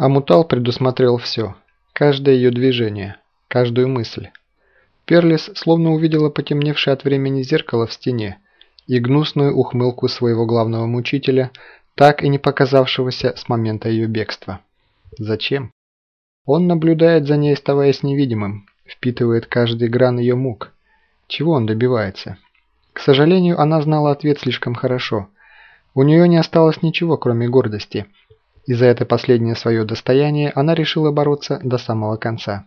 Амутал предусмотрел все, каждое ее движение, каждую мысль. Перлис словно увидела потемневшее от времени зеркало в стене и гнусную ухмылку своего главного мучителя, так и не показавшегося с момента ее бегства. Зачем? Он наблюдает за ней, оставаясь невидимым, впитывает каждый гран ее мук. Чего он добивается? К сожалению, она знала ответ слишком хорошо. У нее не осталось ничего, кроме гордости. И за это последнее свое достояние она решила бороться до самого конца.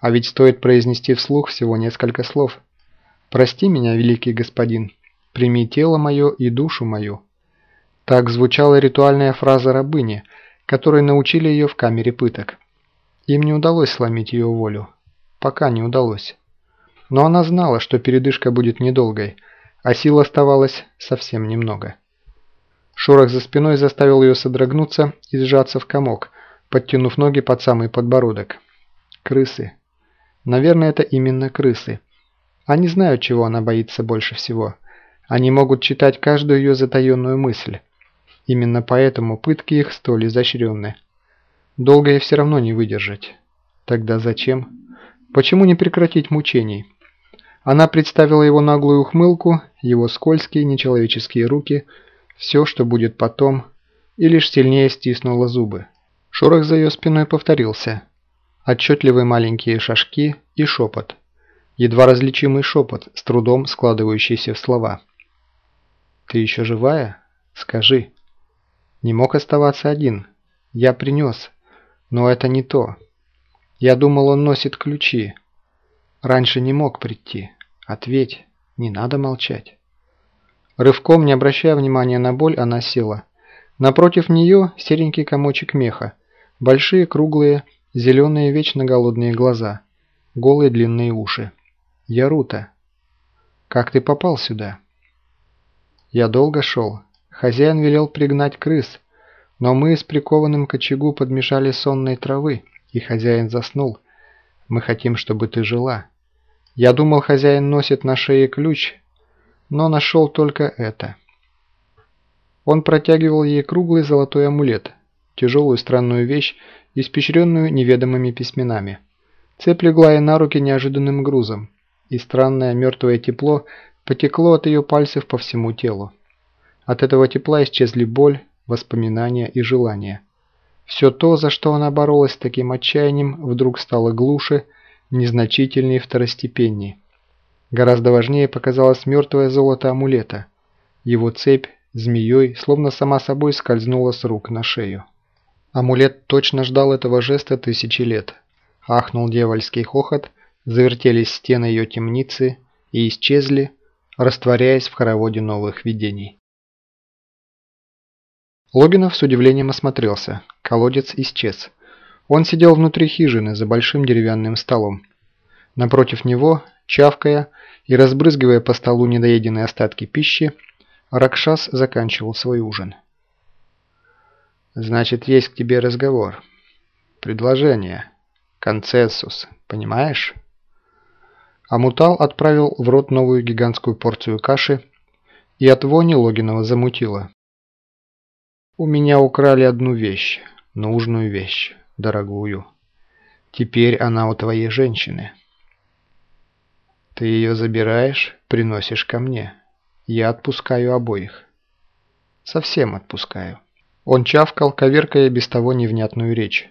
А ведь стоит произнести вслух всего несколько слов. «Прости меня, великий господин, прими тело мое и душу мою». Так звучала ритуальная фраза рабыни, которой научили ее в камере пыток. Им не удалось сломить ее волю. Пока не удалось. Но она знала, что передышка будет недолгой, а сил оставалось совсем немного. Шорох за спиной заставил ее содрогнуться и сжаться в комок, подтянув ноги под самый подбородок. Крысы. Наверное, это именно крысы. Они знают, чего она боится больше всего. Они могут читать каждую ее затаенную мысль. Именно поэтому пытки их столь изощренны. Долго ей все равно не выдержать. Тогда зачем? Почему не прекратить мучений? Она представила его наглую ухмылку, его скользкие нечеловеческие руки, все, что будет потом, и лишь сильнее стиснула зубы. Шорох за ее спиной повторился. Отчетливые маленькие шажки и шепот. Едва различимый шепот, с трудом складывающийся в слова. «Ты еще живая? Скажи». Не мог оставаться один. Я принес. Но это не то. Я думал, он носит ключи. Раньше не мог прийти. Ответь, не надо молчать. Рывком, не обращая внимания на боль, она села. Напротив нее серенький комочек меха. Большие, круглые, зеленые, вечно голодные глаза. Голые длинные уши. Ярута. Как ты попал сюда? Я долго шел. Хозяин велел пригнать крыс, но мы с прикованным к очагу подмешали сонной травы, и хозяин заснул. Мы хотим, чтобы ты жила. Я думал, хозяин носит на шее ключ, но нашел только это. Он протягивал ей круглый золотой амулет, тяжелую странную вещь, испещренную неведомыми письменами. Цепь легла ей на руки неожиданным грузом, и странное мертвое тепло потекло от ее пальцев по всему телу. От этого тепла исчезли боль, воспоминания и желания. Все то, за что она боролась с таким отчаянием, вдруг стало глуше, незначительнее и второстепенней. Гораздо важнее показалось мертвое золото амулета. Его цепь змеей, словно сама собой, скользнула с рук на шею. Амулет точно ждал этого жеста тысячи лет. Ахнул дьявольский хохот, завертелись стены ее темницы и исчезли, растворяясь в хороводе новых видений. Логинов с удивлением осмотрелся. Колодец исчез. Он сидел внутри хижины за большим деревянным столом. Напротив него, чавкая и разбрызгивая по столу недоеденные остатки пищи, Ракшас заканчивал свой ужин. «Значит, есть к тебе разговор. Предложение. Консенсус. Понимаешь?» Амутал отправил в рот новую гигантскую порцию каши, и от вони Логинова замутило. У меня украли одну вещь, нужную вещь, дорогую. Теперь она у твоей женщины. Ты ее забираешь, приносишь ко мне. Я отпускаю обоих. Совсем отпускаю. Он чавкал, коверкая без того невнятную речь.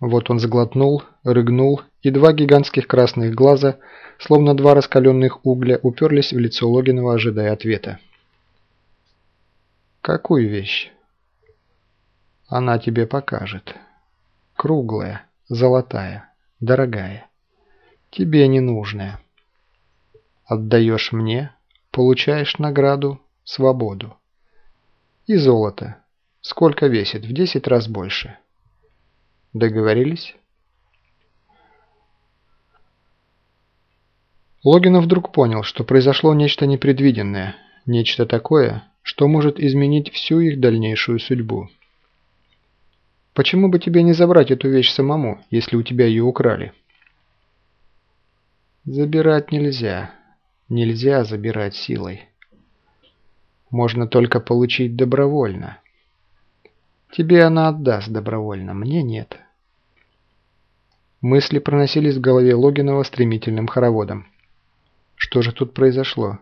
Вот он сглотнул, рыгнул, и два гигантских красных глаза, словно два раскаленных угля, уперлись в лицо Логинова, ожидая ответа. «Какую вещь?» Она тебе покажет. Круглая, золотая, дорогая. Тебе не нужная. Отдаешь мне, получаешь награду, свободу. И золото. Сколько весит? В 10 раз больше. Договорились? Логинов вдруг понял, что произошло нечто непредвиденное, нечто такое, что может изменить всю их дальнейшую судьбу. Почему бы тебе не забрать эту вещь самому, если у тебя ее украли? Забирать нельзя. Нельзя забирать силой. Можно только получить добровольно. Тебе она отдаст добровольно, мне нет. Мысли проносились в голове Логинова стремительным хороводом. Что же тут произошло?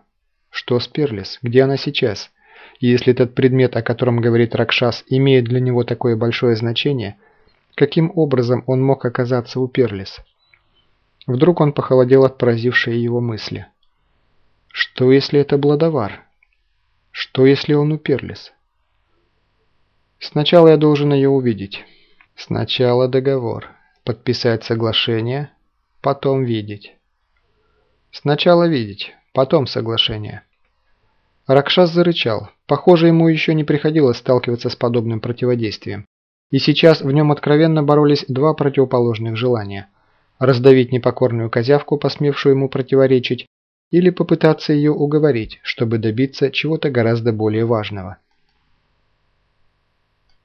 Что с Перлис? Где она сейчас? Если этот предмет, о котором говорит Ракшас, имеет для него такое большое значение, каким образом он мог оказаться у Перлис? Вдруг он похолодел от поразившей его мысли. Что если это Бладовар? Что если он у Перлис? Сначала я должен ее увидеть. Сначала договор. Подписать соглашение, потом видеть. Сначала видеть, потом соглашение. Ракшас зарычал. Похоже, ему еще не приходилось сталкиваться с подобным противодействием. И сейчас в нем откровенно боролись два противоположных желания. Раздавить непокорную козявку, посмевшую ему противоречить, или попытаться ее уговорить, чтобы добиться чего-то гораздо более важного –